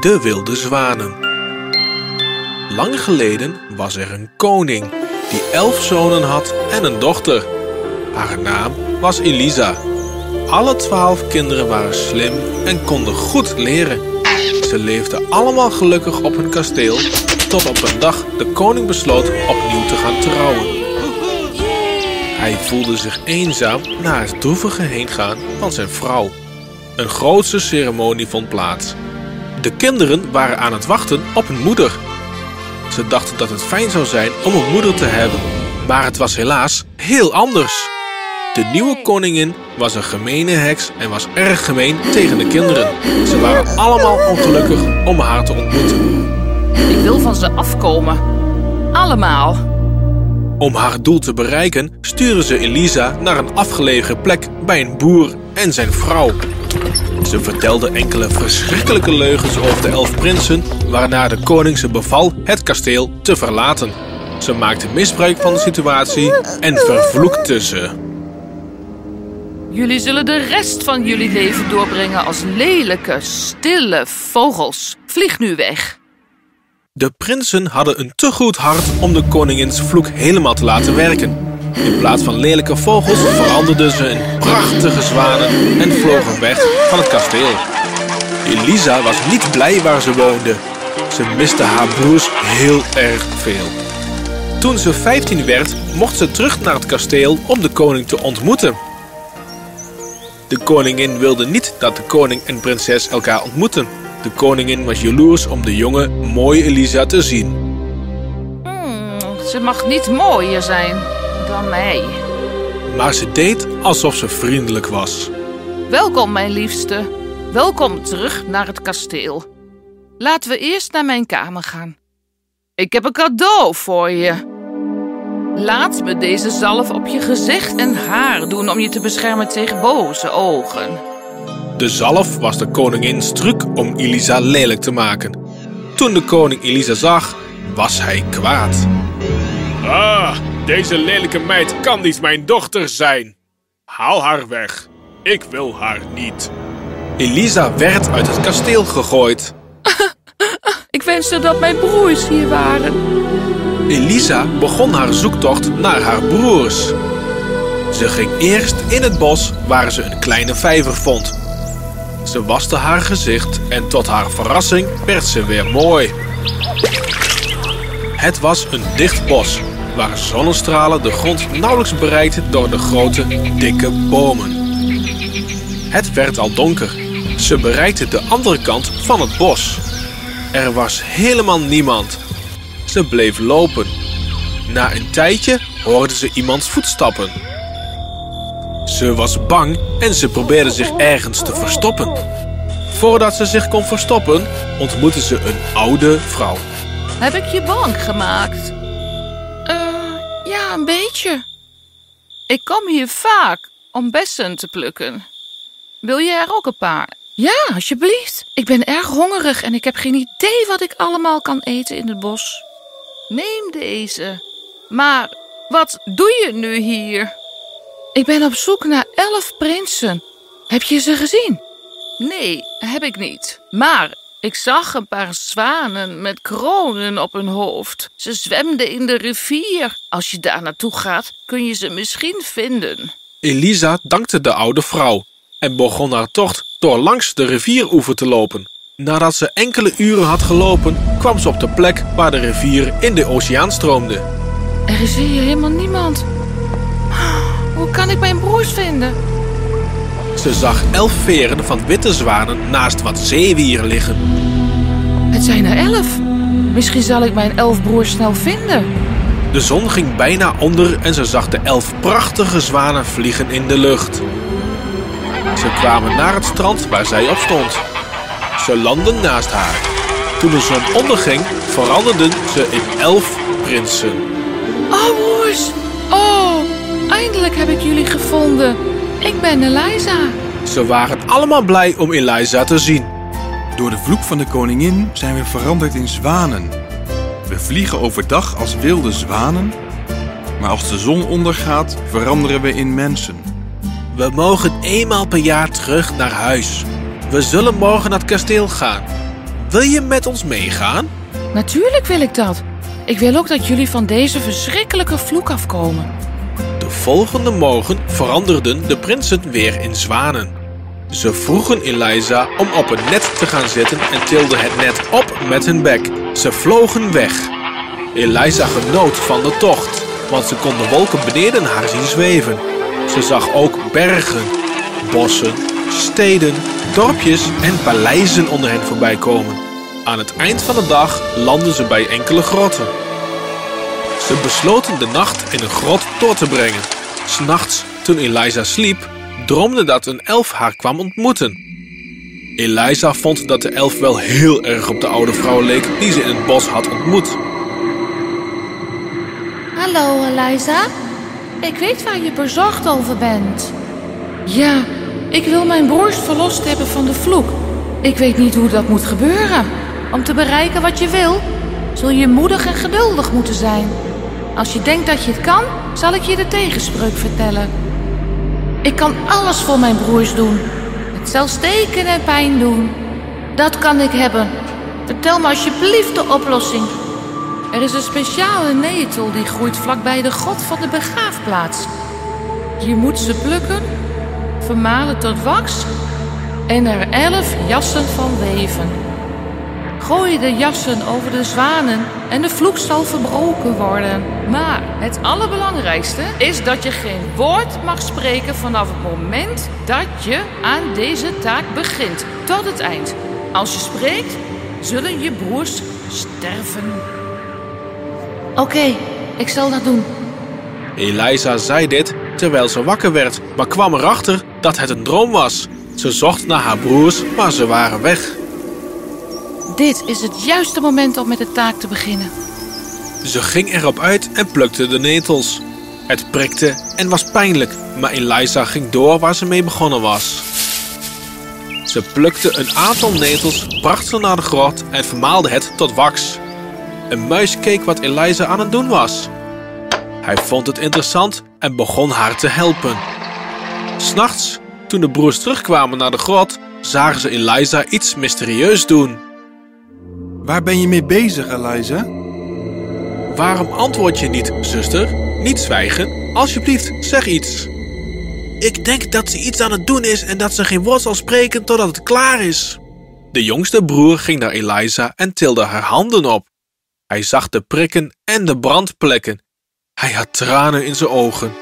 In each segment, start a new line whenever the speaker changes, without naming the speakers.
De wilde zwanen. Lang geleden was er een koning die elf zonen had en een dochter. Haar naam was Elisa. Alle twaalf kinderen waren slim en konden goed leren. Ze leefden allemaal gelukkig op hun kasteel, tot op een dag de koning besloot opnieuw te gaan trouwen. Hij voelde zich eenzaam na het droevige heengaan van zijn vrouw. Een grootse ceremonie vond plaats. De kinderen waren aan het wachten op hun moeder. Ze dachten dat het fijn zou zijn om een moeder te hebben, maar het was helaas heel anders. De nieuwe koningin was een gemene heks en was erg gemeen tegen de kinderen. Ze waren allemaal ongelukkig om haar te ontmoeten.
Ik wil van ze afkomen. Allemaal.
Om haar doel te bereiken sturen ze Elisa naar een afgelegen plek bij een boer en zijn vrouw. Ze vertelde enkele verschrikkelijke leugens over de elf prinsen, waarna de koning ze beval het kasteel te verlaten. Ze maakte misbruik van de situatie en vervloekte ze.
Jullie zullen de rest van jullie leven doorbrengen als lelijke, stille vogels. Vlieg nu weg.
De prinsen hadden een te goed hart om de koningins vloek helemaal te laten werken. In plaats van lelijke vogels veranderden ze in prachtige zwanen en vlogen weg van het kasteel. Elisa was niet blij waar ze woonde. Ze miste haar broers heel erg veel. Toen ze 15 werd, mocht ze terug naar het kasteel om de koning te ontmoeten. De koningin wilde niet dat de koning en prinses elkaar ontmoeten. De koningin was jaloers om de jonge, mooie Elisa te zien.
Hmm, ze mag niet mooier zijn dan mij.
Maar ze deed alsof ze vriendelijk was.
Welkom, mijn liefste. Welkom terug naar het kasteel. Laten we eerst naar mijn kamer gaan. Ik heb een cadeau voor je. Laat me deze zalf op je gezicht en haar doen om je te beschermen tegen boze ogen.
De zalf was de koningins truc om Elisa lelijk te maken. Toen de koning Elisa zag, was hij kwaad. Ah, deze lelijke meid kan niet mijn dochter zijn. Haal haar weg. Ik wil haar niet. Elisa werd uit het kasteel gegooid.
Ik wenste dat mijn broers hier waren.
Elisa begon haar zoektocht naar haar broers. Ze ging eerst in het bos waar ze een kleine vijver vond. Ze waste haar gezicht en tot haar verrassing werd ze weer mooi. Het was een dicht bos waar zonnestralen de grond nauwelijks bereikten door de grote, dikke bomen. Het werd al donker. Ze bereikte de andere kant van het bos. Er was helemaal niemand. Ze bleef lopen. Na een tijdje hoorde ze iemands voetstappen. Ze was bang en ze probeerde zich ergens te verstoppen. Voordat ze zich kon verstoppen, ontmoette ze een oude vrouw.
Heb ik je bang gemaakt? Ja, een beetje. Ik kom hier vaak om bessen te plukken. Wil je er ook een paar? Ja, alsjeblieft. Ik ben erg hongerig en ik heb geen idee wat ik allemaal kan eten in het bos. Neem deze. Maar wat doe je nu hier? Ik ben op zoek naar elf prinsen. Heb je ze gezien? Nee, heb ik niet. Maar ik zag een paar zwanen met kronen op hun hoofd. Ze zwemden in de rivier. Als je daar naartoe gaat, kun je ze misschien vinden.
Elisa dankte de oude vrouw en begon haar tocht door langs de rivieroever te lopen. Nadat ze enkele uren had gelopen, kwam ze op de plek waar de rivier in de oceaan stroomde.
Er is hier helemaal niemand. Hoe kan ik mijn broers vinden?
Ze zag elf veren van witte zwanen naast wat zeewieren liggen.
Het zijn er elf. Misschien zal ik mijn elf broers snel vinden.
De zon ging bijna onder en ze zag de elf prachtige zwanen vliegen in de lucht. Ze kwamen naar het strand waar zij op stond. Ze landden naast haar. Toen de zon onderging, veranderden ze in elf prinsen.
Oh, broers. Oh, eindelijk heb ik jullie gevonden. Ik ben Eliza.
Ze waren allemaal blij om Eliza te zien.
Door de vloek van de koningin zijn we veranderd in zwanen. We vliegen overdag als wilde zwanen, maar als de zon ondergaat veranderen we in mensen.
We mogen eenmaal per jaar terug naar huis. We zullen morgen naar het kasteel gaan. wil je met ons meegaan?
Natuurlijk wil ik dat. Ik wil ook dat jullie van deze verschrikkelijke vloek afkomen.
De volgende morgen veranderden de prinsen weer in zwanen. Ze vroegen Eliza om op het net te gaan zitten en tilden het net op met hun bek. Ze vlogen weg. Eliza genoot van de tocht, want ze kon de wolken beneden haar zien zweven. Ze zag ook bergen, bossen, steden, dorpjes en paleizen onder hen voorbij komen. Aan het eind van de dag landden ze bij enkele grotten. Ze besloten de nacht in een grot door te brengen. S'nachts, toen Eliza sliep, droomde dat een elf haar kwam ontmoeten. Eliza vond dat de elf wel heel erg op de oude vrouw leek die ze in het bos had ontmoet.
Hallo, Eliza. Ik weet waar je bezorgd over bent.
Ja, ik wil mijn broers verlost hebben van de vloek. Ik weet niet hoe dat moet gebeuren.
Om te bereiken wat je wil, zul je moedig en geduldig moeten zijn. Als je denkt dat je het kan, zal ik je de tegenspreuk vertellen. Ik kan alles voor mijn broers doen. Het zal steken en pijn doen. Dat kan ik hebben. Vertel me alsjeblieft de oplossing.
Er is een speciale netel die groeit vlakbij de god van de begraafplaats. Je moet ze plukken, vermalen tot wax en er elf jassen van weven. Gooi de jassen over de zwanen en de vloek zal verbroken worden. Maar het allerbelangrijkste is dat je geen woord mag spreken vanaf het moment dat je aan deze taak begint tot het eind. Als je spreekt, zullen je broers sterven.
Oké, ik zal dat doen.
Eliza zei dit terwijl ze wakker werd, maar kwam erachter dat het een droom was. Ze zocht naar haar broers, maar ze waren weg.
Dit is het juiste moment om met de taak te beginnen.
Ze ging erop uit en plukte de netels. Het prikte en was pijnlijk, maar Eliza ging door waar ze mee begonnen was. Ze plukte een aantal netels, bracht ze naar de grot en vermaalde het tot wax. Een muis keek wat Eliza aan het doen was. Hij vond het interessant en begon haar te helpen. S'nachts, toen de broers terugkwamen naar de grot, zagen ze Eliza iets mysterieus doen.
Waar ben je mee bezig, Eliza?
Waarom antwoord je niet, zuster? Niet zwijgen. Alsjeblieft, zeg iets. Ik denk dat ze iets aan het doen is en dat ze geen woord zal spreken totdat het klaar is. De jongste broer ging naar Eliza en tilde haar handen op. Hij zag de prikken en de brandplekken. Hij had tranen in zijn ogen.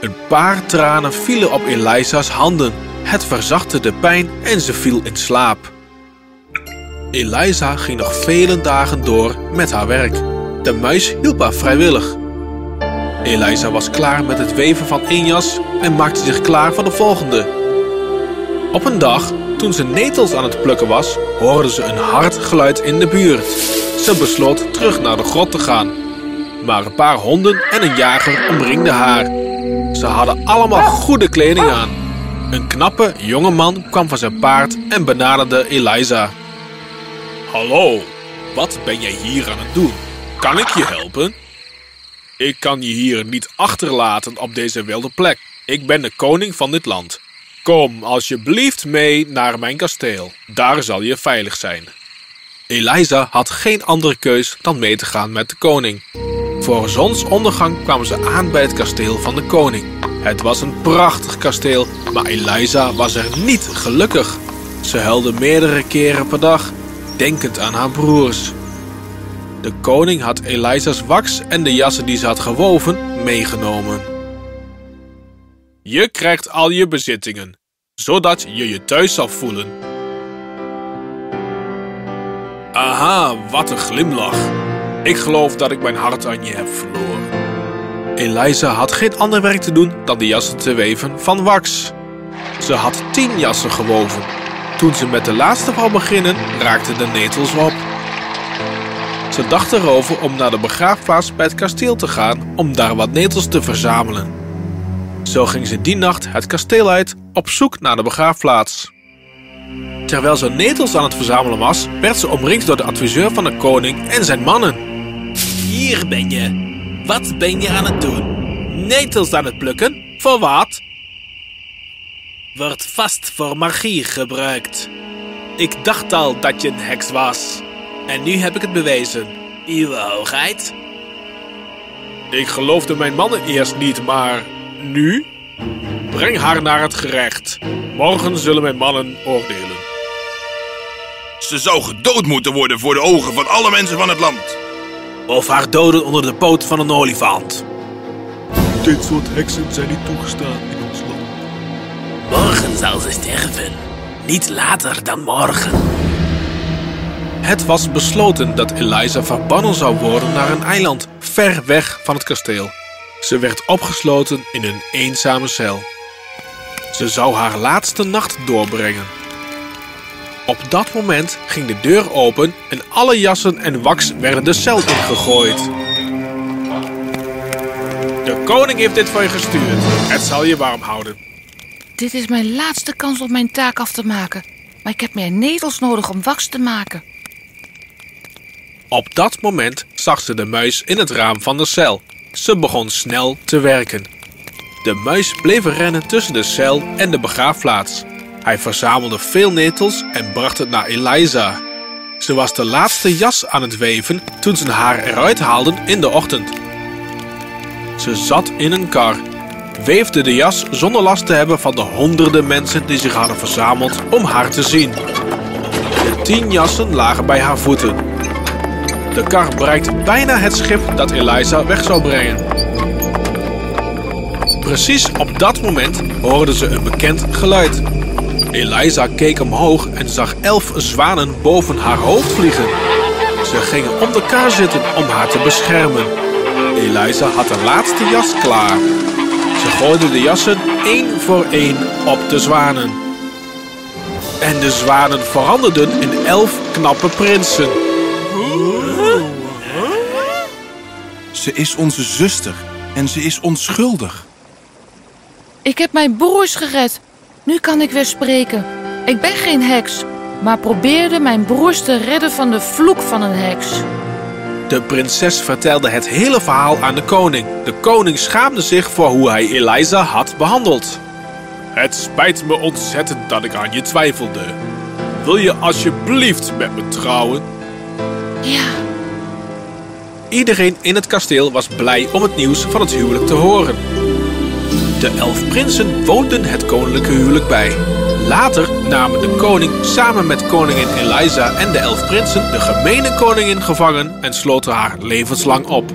Een paar tranen vielen op Eliza's handen. Het verzachtte de pijn en ze viel in slaap. Eliza ging nog vele dagen door met haar werk. De muis hielp haar vrijwillig. Eliza was klaar met het weven van één jas en maakte zich klaar voor de volgende. Op een dag, toen ze netels aan het plukken was, hoorde ze een hard geluid in de buurt. Ze besloot terug naar de grot te gaan. Maar een paar honden en een jager omringden haar. Ze hadden allemaal goede kleding aan. Een knappe jonge man kwam van zijn paard en benaderde Eliza. Hallo, wat ben jij hier aan het doen? Kan ik je helpen? Ik kan je hier niet achterlaten op deze wilde plek. Ik ben de koning van dit land. Kom alsjeblieft mee naar mijn kasteel. Daar zal je veilig zijn. Eliza had geen andere keus dan mee te gaan met de koning. Voor zonsondergang kwamen ze aan bij het kasteel van de koning. Het was een prachtig kasteel, maar Eliza was er niet gelukkig. Ze huilde meerdere keren per dag, denkend aan haar broers. De koning had Eliza's wax en de jassen die ze had gewoven meegenomen. Je krijgt al je bezittingen, zodat je je thuis zal voelen. Aha, wat een glimlach. Ik geloof dat ik mijn hart aan je heb verloren. Eliza had geen ander werk te doen dan de jassen te weven van wax. Ze had tien jassen gewoven. Toen ze met de laatste wou beginnen, raakten de netels op. Ze dacht erover om naar de begraafplaats bij het kasteel te gaan om daar wat netels te verzamelen. Zo ging ze die nacht het kasteel uit op zoek naar de begraafplaats. Terwijl ze netels aan het verzamelen was, werd ze omringd door de adviseur van de koning en zijn mannen. Hier ben je. Wat ben je aan het doen? Netels aan het plukken? Voor wat? Wordt vast voor magie gebruikt. Ik dacht al dat je een heks was. En nu heb ik het bewezen.
Uwe hoogheid?
Ik geloofde mijn mannen eerst niet, maar nu? Breng haar naar het gerecht. Morgen zullen mijn mannen oordelen.
Ze zou gedood moeten worden voor de ogen van alle mensen van het land.
Of haar doden onder de poot van een olifant.
Dit soort heksen zijn niet toegestaan.
Morgen zal ze sterven. Niet later dan morgen.
Het was besloten dat Eliza verbannen zou worden naar een eiland ver weg van het kasteel. Ze werd opgesloten in een eenzame cel. Ze zou haar laatste nacht doorbrengen. Op dat moment ging de deur open en alle jassen en wax werden de cel ingegooid. De koning heeft dit voor je gestuurd. Het zal je warm houden.
Dit is mijn laatste kans om mijn taak af te maken. Maar ik heb meer netels nodig om wax te maken.
Op dat moment zag ze de muis in het raam van de cel. Ze begon snel te werken. De muis bleef rennen tussen de cel en de begraafplaats. Hij verzamelde veel netels en bracht het naar Eliza. Ze was de laatste jas aan het weven toen ze haar eruit haalden in de ochtend. Ze zat in een kar, weefde de jas zonder last te hebben van de honderden mensen die zich hadden verzameld om haar te zien. De tien jassen lagen bij haar voeten. De kar bereikte bijna het schip dat Eliza weg zou brengen. Precies op dat moment hoorden ze een bekend geluid. Eliza keek omhoog en zag elf zwanen boven haar hoofd vliegen. Ze gingen om de kar zitten om haar te beschermen. Eliza had de laatste jas klaar. Ze gooide de jassen één voor één op de zwanen. En de zwanen veranderden in elf knappe prinsen.
Ze is onze zuster en ze is onschuldig.
Ik heb mijn broers gered. Nu kan ik weer spreken. Ik ben geen heks, maar probeerde mijn broers te redden van de vloek van een heks.
De prinses vertelde het hele verhaal aan de koning. De koning schaamde zich voor hoe hij Eliza had behandeld. Het spijt me ontzettend dat ik aan je twijfelde. Wil je alsjeblieft met me trouwen?
Ja,
Iedereen in het kasteel was blij om het nieuws van het huwelijk te horen. De elf prinsen woonden het koninklijke huwelijk bij. Later namen de koning samen met koningin Eliza en de elf prinsen de gemene koningin gevangen en sloten haar levenslang op.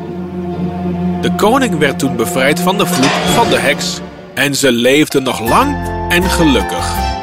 De koning werd toen bevrijd van de vloek van de heks en ze leefden nog lang en gelukkig.